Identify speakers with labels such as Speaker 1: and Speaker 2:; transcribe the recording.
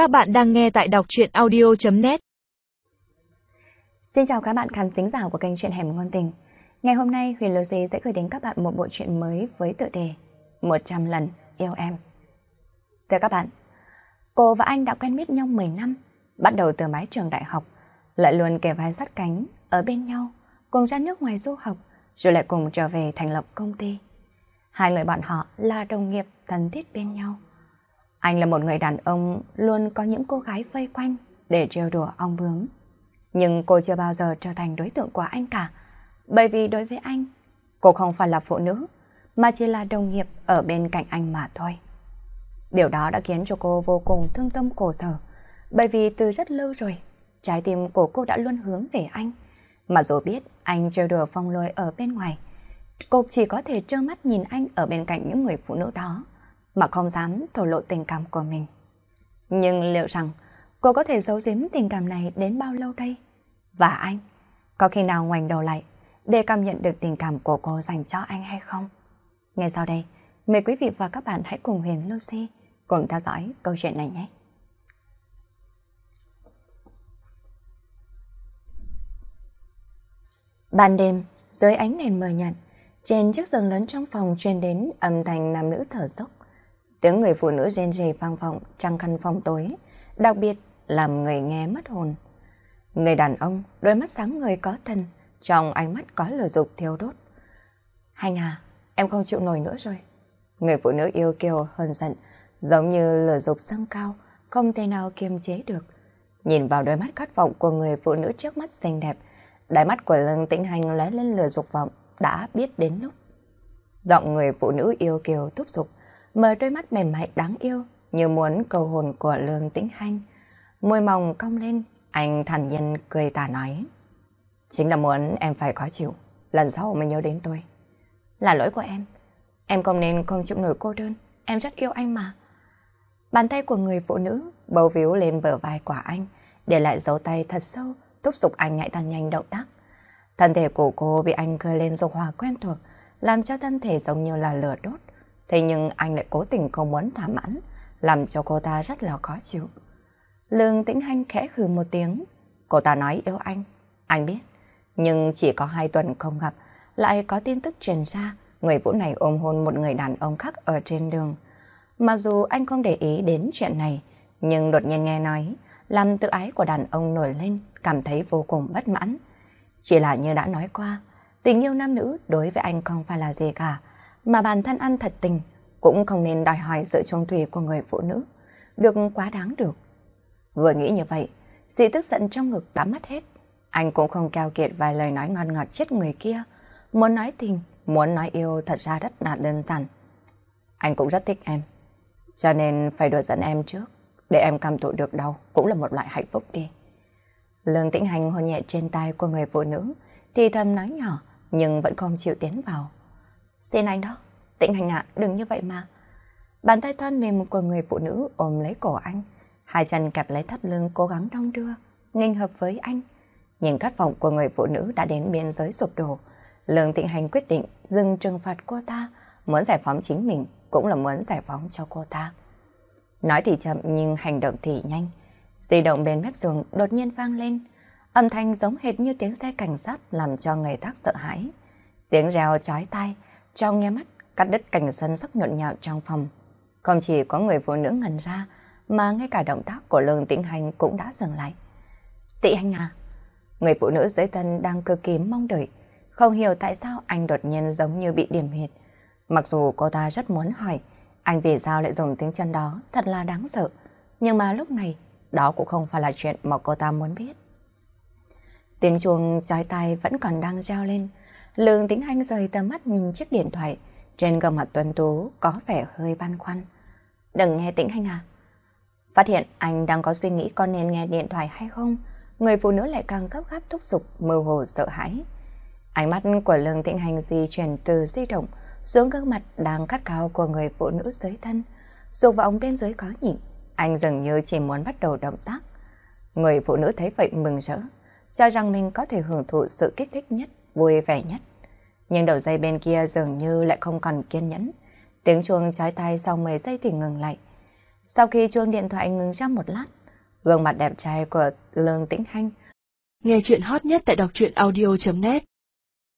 Speaker 1: Các bạn đang nghe tại đọc truyện audio.net
Speaker 2: Xin chào các bạn khán thính giả của kênh truyện Hẻm Ngôn Tình. Ngày hôm nay Huyền Lucy sẽ gửi đến các bạn một bộ truyện mới với tựa đề 100 lần yêu em. Thưa các bạn, cô và anh đã quen biết nhau 10 năm, bắt đầu từ mái trường đại học, lại luôn kề vai sát cánh ở bên nhau, cùng ra nước ngoài du học, rồi lại cùng trở về thành lập công ty. Hai người bọn họ là đồng nghiệp thân thiết bên nhau. Anh là một người đàn ông luôn có những cô gái vây quanh để trêu đùa ong bướm. Nhưng cô chưa bao giờ trở thành đối tượng của anh cả. Bởi vì đối với anh, cô không phải là phụ nữ, mà chỉ là đồng nghiệp ở bên cạnh anh mà thôi. Điều đó đã khiến cho cô vô cùng thương tâm khổ sở. Bởi vì từ rất lâu rồi, trái tim của cô đã luôn hướng về anh. Mà dù biết anh trêu đùa phong lôi ở bên ngoài, cô chỉ có thể trơ mắt nhìn anh ở bên cạnh những người phụ nữ đó mà không dám thổ lộ tình cảm của mình. Nhưng liệu rằng cô có thể giấu giếm tình cảm này đến bao lâu đây? Và anh, có khi nào ngoảnh đầu lại để cảm nhận được tình cảm của cô dành cho anh hay không? Ngay sau đây, mời quý vị và các bạn hãy cùng Huyền Lucy cùng theo dõi câu chuyện này nhé. Ban đêm, dưới ánh đèn mờ nhạt, trên chiếc giường lớn trong phòng truyền đến âm thanh nam nữ thở dốc. Tiếng người phụ nữ rên rỉ vang vọng trong căn phòng tối, đặc biệt làm người nghe mất hồn. Người đàn ông, đôi mắt sáng người có thân, trong ánh mắt có lửa dục thiêu đốt. Hành à, em không chịu nổi nữa rồi. Người phụ nữ yêu kiều hơn giận, giống như lửa dục dâng cao, không thể nào kiềm chế được. Nhìn vào đôi mắt khát vọng của người phụ nữ trước mắt xinh đẹp, đáy mắt của lưng tĩnh hành lóe lên lửa dục vọng, đã biết đến lúc. Giọng người phụ nữ yêu kiều thúc giục, mở đôi mắt mềm mại đáng yêu như muốn cầu hồn của lương tĩnh hanh. Môi mỏng cong lên, anh thản nhiên cười tà nói. Chính là muốn em phải khó chịu, lần sau mới nhớ đến tôi. Là lỗi của em, em không nên không chịu nổi cô đơn, em rất yêu anh mà. Bàn tay của người phụ nữ bầu víu lên bờ vai của anh, để lại dấu tay thật sâu, thúc giục anh nhạy tăng nhanh động tác. Thân thể của cô bị anh khơi lên dục hòa quen thuộc, làm cho thân thể giống như là lửa đốt. Thế nhưng anh lại cố tình không muốn thỏa mãn, làm cho cô ta rất là khó chịu. Lương tĩnh hanh khẽ khừ một tiếng. Cô ta nói yêu anh, anh biết. Nhưng chỉ có hai tuần không gặp, lại có tin tức truyền ra, người vũ này ôm hôn một người đàn ông khác ở trên đường. Mặc dù anh không để ý đến chuyện này, nhưng đột nhiên nghe nói, làm tự ái của đàn ông nổi lên, cảm thấy vô cùng bất mãn. Chỉ là như đã nói qua, tình yêu nam nữ đối với anh không phải là gì cả, mà bản thân ăn thật tình cũng không nên đòi hỏi sự trung thủy của người phụ nữ, được quá đáng được. Vừa nghĩ như vậy, dị tức giận trong ngực đã mất hết. Anh cũng không keo kiệt vài lời nói ngon ngọt chết người kia. Muốn nói tình, muốn nói yêu thật ra rất là đơn giản. Anh cũng rất thích em, cho nên phải đùa dẫn em trước, để em cảm thụ được đau cũng là một loại hạnh phúc đi. Lương tĩnh hành hôn nhẹ trên tay của người phụ nữ, thì thầm nói nhỏ, nhưng vẫn không chịu tiến vào. Xin anh đó, Tịnh hành ạ, đừng như vậy mà. Bàn tay thon mềm của người phụ nữ ôm lấy cổ anh, hai chân kẹp lấy thắt lưng cố gắng đong đưa, nghênh hợp với anh. Nhìn khát vọng của người phụ nữ đã đến biên giới sụp đổ, Lương Tịnh Hành quyết định dừng trừng phạt cô ta, muốn giải phóng chính mình cũng là muốn giải phóng cho cô ta. Nói thì chậm nhưng hành động thì nhanh. Di động bên mép giường đột nhiên vang lên, âm thanh giống hệt như tiếng xe cảnh sát làm cho người tác sợ hãi. Tiếng reo chói tai, trong nghe mắt, cắt đứt cảnh xuân sắc nhộn nhạo trong phòng. Không chỉ có người phụ nữ ngần ra, mà ngay cả động tác của lương tĩnh hành cũng đã dừng lại. Tị anh à? Người phụ nữ dưới thân đang cực kỳ mong đợi, không hiểu tại sao anh đột nhiên giống như bị điểm huyệt. Mặc dù cô ta rất muốn hỏi, anh vì sao lại dùng tiếng chân đó thật là đáng sợ. Nhưng mà lúc này, đó cũng không phải là chuyện mà cô ta muốn biết. Tiếng chuông trái tay vẫn còn đang reo lên. Lương tĩnh anh rời tầm mắt nhìn chiếc điện thoại. Trên gương mặt tuấn tú có vẻ hơi băn khoăn. Đừng nghe tĩnh anh à. Phát hiện anh đang có suy nghĩ con nên nghe điện thoại hay không, người phụ nữ lại càng gấp gáp thúc giục, mơ hồ sợ hãi. Ánh mắt của Lương Tĩnh Hành di chuyển từ di động xuống gương mặt đang cắt cao của người phụ nữ dưới thân. Dọc vào ống bên dưới có nhịn, anh dường như chỉ muốn bắt đầu động tác. Người phụ nữ thấy vậy mừng rỡ, cho rằng mình có thể hưởng thụ sự kích thích nhất, vui vẻ nhất. Nhưng đầu dây bên kia dường như lại không còn kiên nhẫn. Tiếng chuông trái tay sau 10 giây thì ngừng lại. Sau khi chuông điện thoại ngừng ra một lát, gương mặt đẹp trai của Lương Tĩnh Hanh
Speaker 3: Nghe chuyện hot nhất tại đọc truyện audio.net